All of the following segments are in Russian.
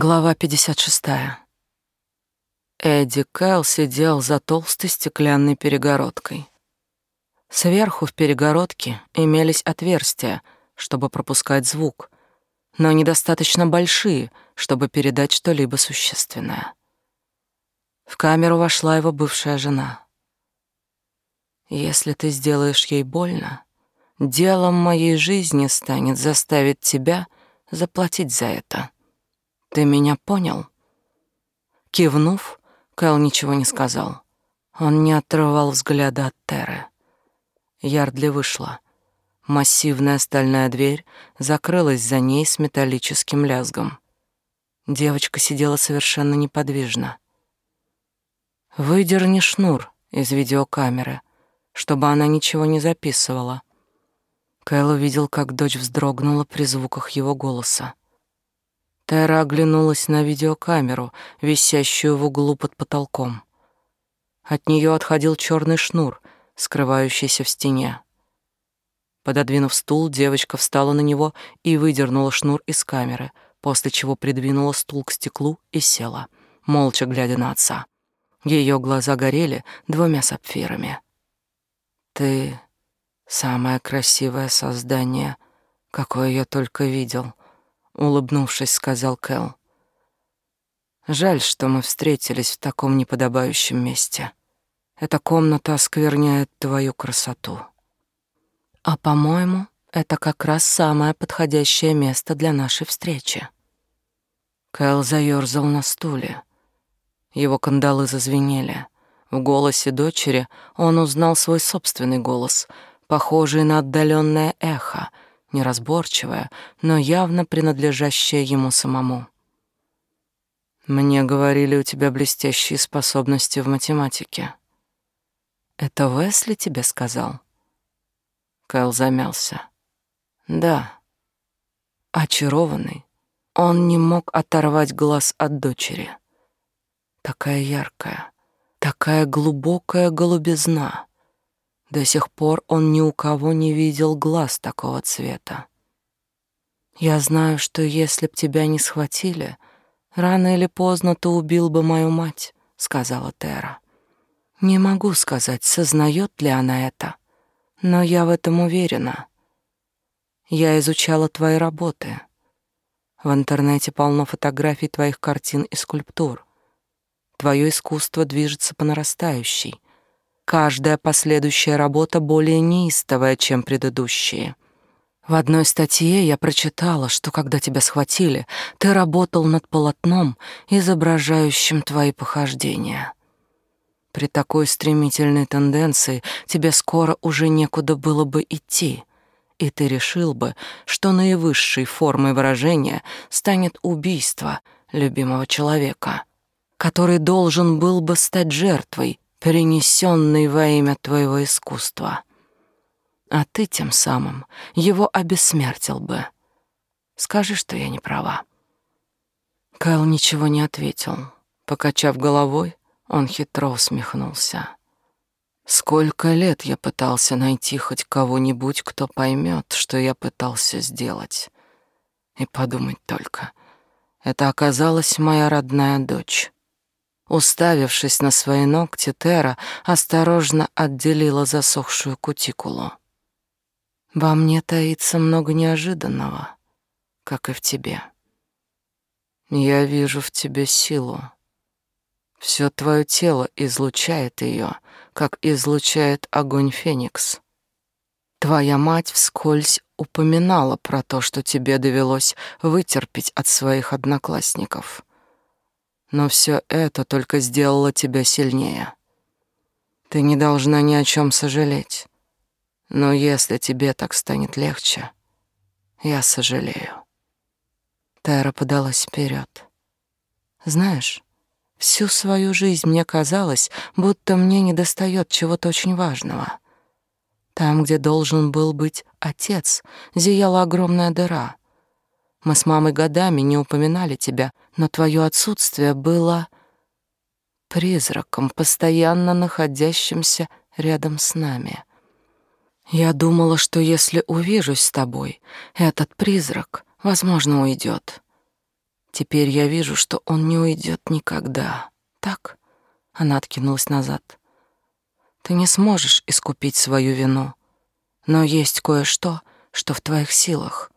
Глава 56. Эдди Кэл сидел за толстой стеклянной перегородкой. Сверху в перегородке имелись отверстия, чтобы пропускать звук, но недостаточно большие, чтобы передать что-либо существенное. В камеру вошла его бывшая жена. «Если ты сделаешь ей больно, делом моей жизни станет заставить тебя заплатить за это». Ты меня понял? Кивнув, Кэл ничего не сказал. Он не отрывал взгляда от Теры. Ярдли вышла. Массивная стальная дверь закрылась за ней с металлическим лязгом. Девочка сидела совершенно неподвижно. «Выдерни шнур из видеокамеры, чтобы она ничего не записывала». Кэл увидел, как дочь вздрогнула при звуках его голоса. Тера оглянулась на видеокамеру, висящую в углу под потолком. От нее отходил черный шнур, скрывающийся в стене. Пододвинув стул, девочка встала на него и выдернула шнур из камеры, после чего придвинула стул к стеклу и села, молча глядя на отца. Ее глаза горели двумя сапфирами. «Ты самое красивое создание, какое я только видел», улыбнувшись, сказал Кэл. Жаль, что мы встретились в таком неподобающем месте. Эта комната оскверняет твою красоту. А по-моему, это как раз самое подходящее место для нашей встречи. Кэл заёрзал на стуле. Его кандалы зазвенели. В голосе дочери он узнал свой собственный голос, похожий на отдаленное эхо — неразборчивая, но явно принадлежащая ему самому. Мне говорили, у тебя блестящие способности в математике. Это Весли тебе сказал? Кайл замялся. Да. Очарованный, он не мог оторвать глаз от дочери. Такая яркая, такая глубокая голубизна. До сих пор он ни у кого не видел глаз такого цвета. Я знаю, что если б тебя не схватили, рано или поздно ты убил бы мою мать, сказала Тера. Не могу сказать, сознает ли она это, но я в этом уверена. Я изучала твои работы. В интернете полно фотографий твоих картин и скульптур. Твое искусство движется по нарастающей — Каждая последующая работа более неистовая, чем предыдущие. В одной статье я прочитала, что когда тебя схватили, ты работал над полотном, изображающим твои похождения. При такой стремительной тенденции тебе скоро уже некуда было бы идти, и ты решил бы, что наивысшей формой выражения станет убийство любимого человека, который должен был бы стать жертвой перенесенный во имя твоего искусства. А ты тем самым его обессмертил бы. Скажи, что я не права. Кайл ничего не ответил. Покачав головой, он хитро усмехнулся. Сколько лет я пытался найти хоть кого-нибудь, кто поймет, что я пытался сделать. И подумать только, это оказалась моя родная дочь. Уставившись на свои ногти, Тера осторожно отделила засохшую кутикулу. «Во мне таится много неожиданного, как и в тебе. Я вижу в тебе силу. Все твое тело излучает ее, как излучает огонь Феникс. Твоя мать вскользь упоминала про то, что тебе довелось вытерпеть от своих одноклассников. Но все это только сделало тебя сильнее. Ты не должна ни о чем сожалеть. Но если тебе так станет легче, я сожалею. Тера подалась вперед. Знаешь, всю свою жизнь мне казалось, будто мне недостает чего-то очень важного. Там, где должен был быть отец, зияла огромная дыра — мы с мамой годами не упоминали тебя, но твое отсутствие было призраком, постоянно находящимся рядом с нами. Я думала, что если увижусь с тобой, этот призрак, возможно, уйдет. Теперь я вижу, что он не уйдет никогда. Так? Она откинулась назад. Ты не сможешь искупить свою вину, но есть кое-что, что в твоих силах.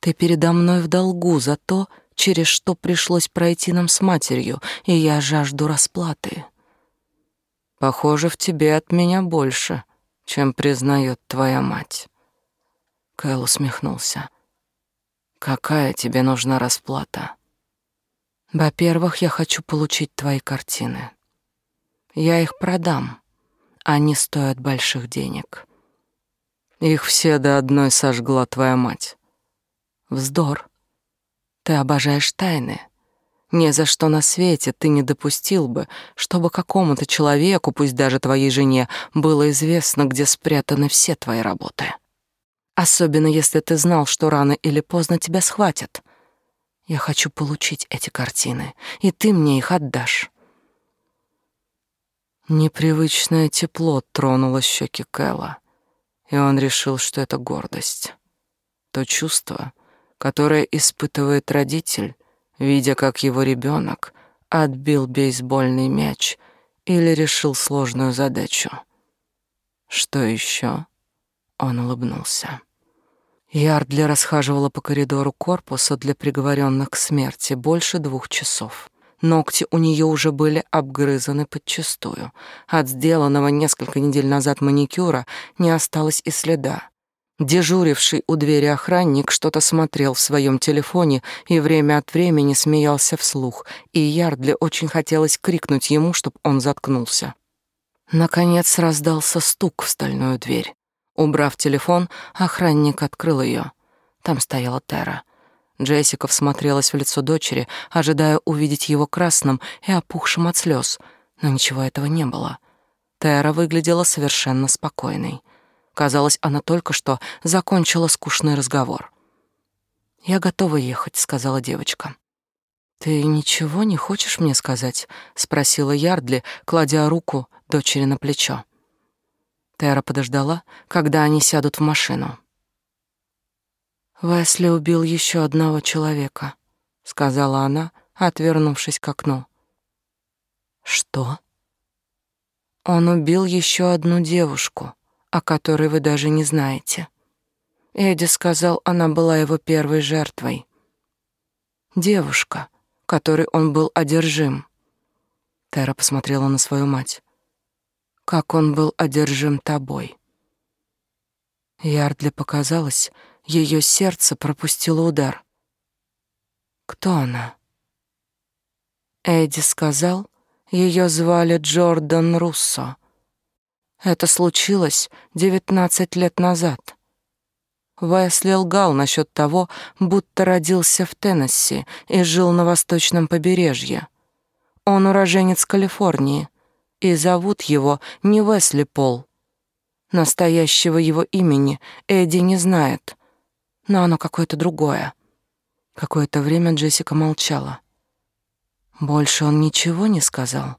Ты передо мной в долгу за то, через что пришлось пройти нам с матерью, и я жажду расплаты. Похоже, в тебе от меня больше, чем признает твоя мать. Кэл усмехнулся. Какая тебе нужна расплата? Во-первых, я хочу получить твои картины. Я их продам. Они стоят больших денег. Их все до одной сожгла твоя мать. Вздор. Ты обожаешь тайны. Ни за что на свете ты не допустил бы, чтобы какому-то человеку, пусть даже твоей жене, было известно, где спрятаны все твои работы. Особенно если ты знал, что рано или поздно тебя схватят. Я хочу получить эти картины, и ты мне их отдашь. Непривычное тепло тронуло щеки Кэлла, и он решил, что это гордость. То чувство, которое испытывает родитель, видя, как его ребенок отбил бейсбольный мяч или решил сложную задачу. Что еще? Он улыбнулся. Ярдли расхаживала по коридору корпуса для приговоренных к смерти больше двух часов. Ногти у нее уже были обгрызаны подчистую. От сделанного несколько недель назад маникюра не осталось и следа. Дежуривший у двери охранник что-то смотрел в своем телефоне и время от времени смеялся вслух, и Ярдли очень хотелось крикнуть ему, чтобы он заткнулся. Наконец раздался стук в стальную дверь. Убрав телефон, охранник открыл ее. Там стояла Тера. Джессика всмотрелась в лицо дочери, ожидая увидеть его красным и опухшим от слез, но ничего этого не было. Тера выглядела совершенно спокойной. Казалось, она только что закончила скучный разговор. «Я готова ехать», — сказала девочка. «Ты ничего не хочешь мне сказать?» — спросила Ярдли, кладя руку дочери на плечо. Тера подождала, когда они сядут в машину. Весли убил еще одного человека, сказала она, отвернувшись к окну. Что? Он убил еще одну девушку, о которой вы даже не знаете. Эдди сказал, она была его первой жертвой. Девушка, которой он был одержим. Тера посмотрела на свою мать. Как он был одержим тобой. Ярдли показалось, ее сердце пропустило удар. Кто она? Эдди сказал, ее звали Джордан Руссо. Это случилось девятнадцать лет назад. Весли лгал насчет того, будто родился в Теннесси и жил на восточном побережье. Он уроженец Калифорнии, и зовут его не Весли Пол. Настоящего его имени Эдди не знает но оно какое-то другое. Какое-то время Джессика молчала. Больше он ничего не сказал.